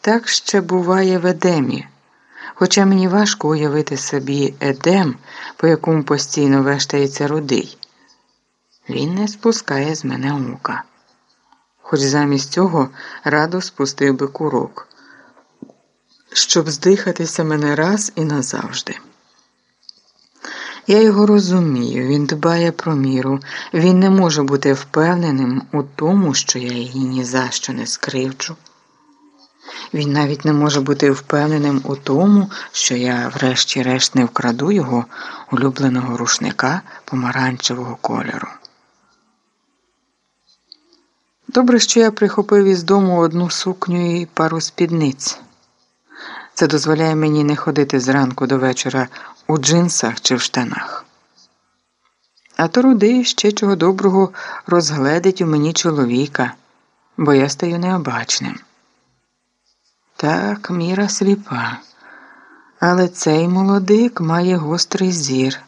Так ще буває в Едемі. Хоча мені важко уявити собі Едем, по якому постійно вештається рудий. Він не спускає з мене ока. Хоч замість цього радо спустив би курок, щоб здихатися мене раз і назавжди. Я його розумію, він дбає про міру, він не може бути впевненим у тому, що я її ні за що не скривчу. Він навіть не може бути впевненим у тому, що я, врешті-решт, не вкраду його улюбленого рушника помаранчевого кольору. Добре, що я прихопив із дому одну сукню і пару спідниць. Це дозволяє мені не ходити зранку до вечора у джинсах чи в штанах. А то руди ще чого доброго розгледить у мені чоловіка, бо я стаю необачним. Так, міра сліпа, але цей молодик має гострий зір,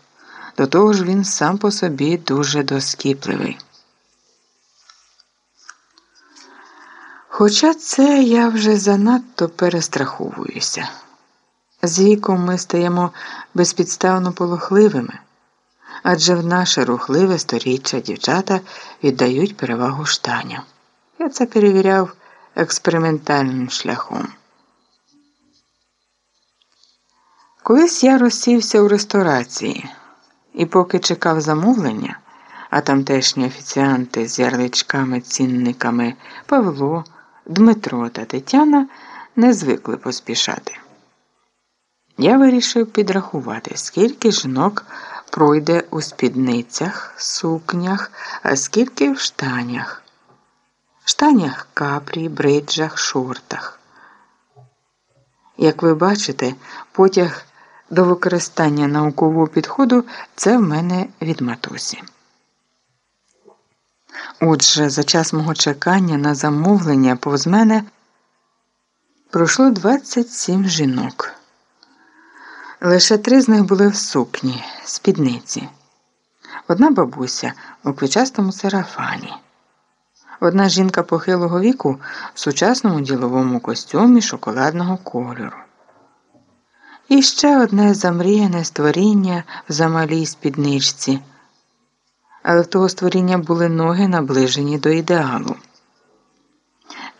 до того ж він сам по собі дуже доскіпливий. Хоча це я вже занадто перестраховуюся. З віком ми стаємо безпідставно полохливими, адже в наше рухливе сторіччя дівчата віддають перевагу штаням. Я це перевіряв експериментальним шляхом. Колись я розсівся у ресторації і, поки чекав замовлення, а тамтешні офіціанти з ярличками, цінниками Павло, Дмитро та Тетяна не звикли поспішати. Я вирішив підрахувати, скільки жінок пройде у спідницях, сукнях, а скільки в штанях, штанях капрі, бриджах, шортах. Як ви бачите, потяг до використання наукового підходу це в мене від матусі. Отже, за час мого чекання на замовлення повз мене пройшло 27 жінок. Лише три з них були в сукні, спідниці. Одна бабуся у ключастому сарафані. Одна жінка похилого віку в сучасному діловому костюмі шоколадного кольору. І ще одне замріяне створіння в замалій спідничці. Але в того створіння були ноги наближені до ідеалу.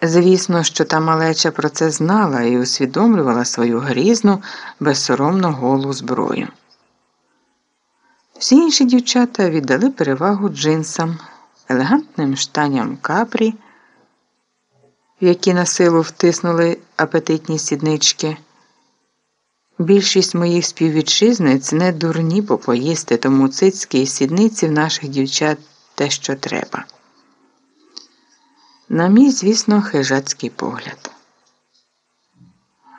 Звісно, що та малеча про це знала і усвідомлювала свою грізну, безсоромно голу зброю. Всі інші дівчата віддали перевагу джинсам, елегантним штаням капрі, в які на силу втиснули апетитні сіднички. Більшість моїх співвітчизниць не дурні попоїсти, тому цицькі і сідниці в наших дівчат те, що треба. На мій, звісно, хижацький погляд.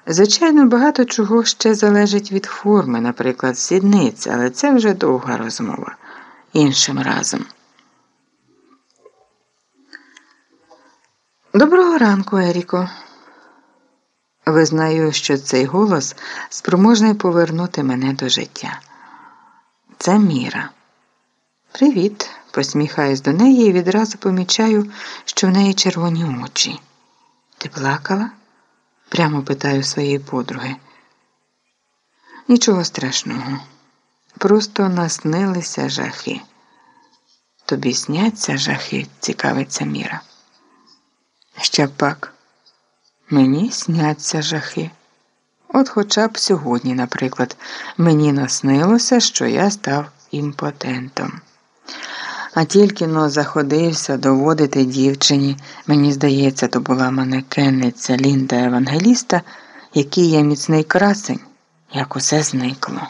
Звичайно, багато чого ще залежить від форми, наприклад, сідниць, але це вже довга розмова іншим разом. Доброго ранку, Еріко. Визнаю, що цей голос спроможний повернути мене до життя. Це Міра. Привіт, посміхаюсь до неї і відразу помічаю, що в неї червоні очі. Ти плакала? прямо питаю своєї подруги. Нічого страшного. Просто наснилися жахи. Тобі сняться жахи, цікавиться Міра. Ще пак. Мені сняться жахи. От хоча б сьогодні, наприклад, мені наснилося, що я став імпотентом. А тільки но заходився доводити дівчині, мені здається, то була манекенниця Лінда Евангеліста, який є міцний красень, як усе зникло,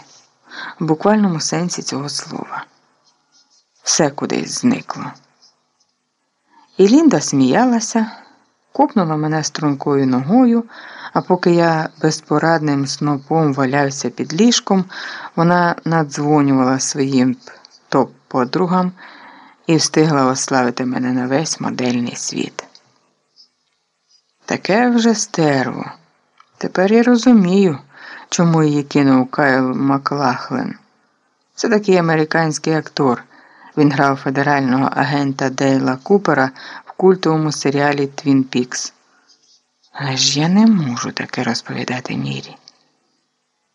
в буквальному сенсі цього слова. Все кудись зникло. І Лінда сміялася копнула мене стрункою ногою, а поки я безпорадним снопом валявся під ліжком, вона надзвонювала своїм топ-подругам і встигла ославити мене на весь модельний світ. Таке вже стерво. Тепер я розумію, чому її кинув Кайл Маклахлен. Це такий американський актор. Він грав федерального агента Дейла Купера в культовому серіалі Твін Пікс. Але ж я не можу таке розповідати Мірі.